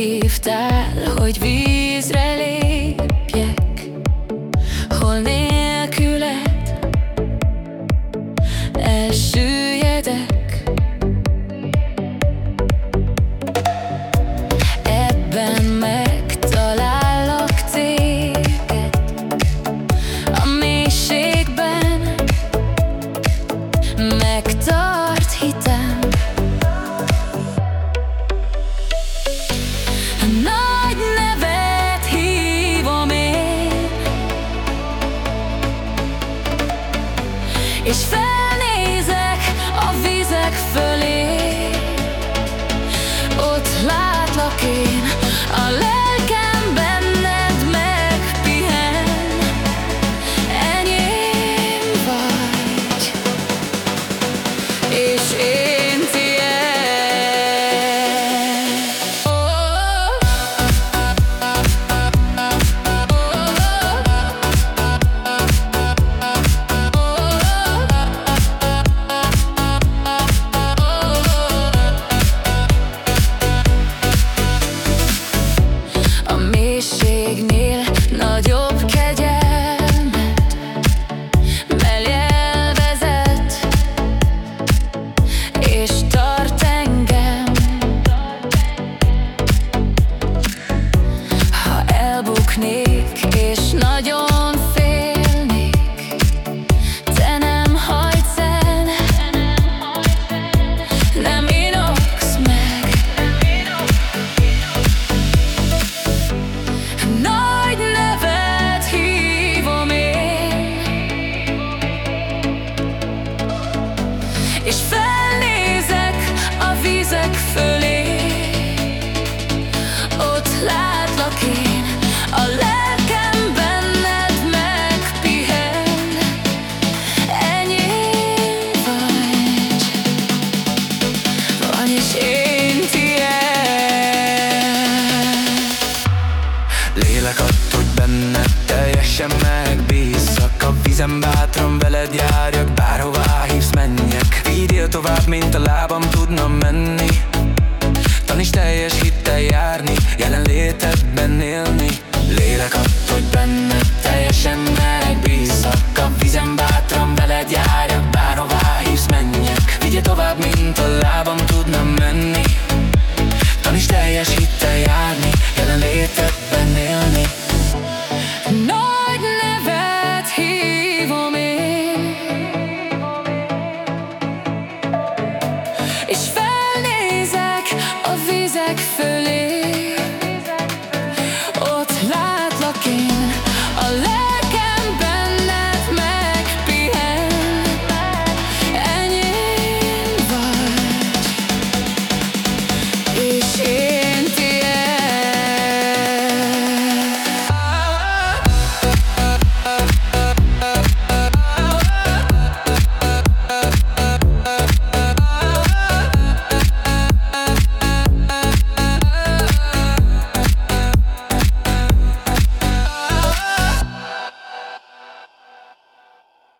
hívtál, hogy vízre lépjek mélységnél nagyobb És felnézek a vizek fölé. Ott látlak én, a lelkem benned megpihen. Enyém vagy, vagy és én tiéd. Lélek add, hogy benned teljesen megbízzak. A vizem bátran veled járjak, bárhová Vigyél tovább, mint a lábam tudna menni. Taníts teljes hittel járni, jelenlétedben élni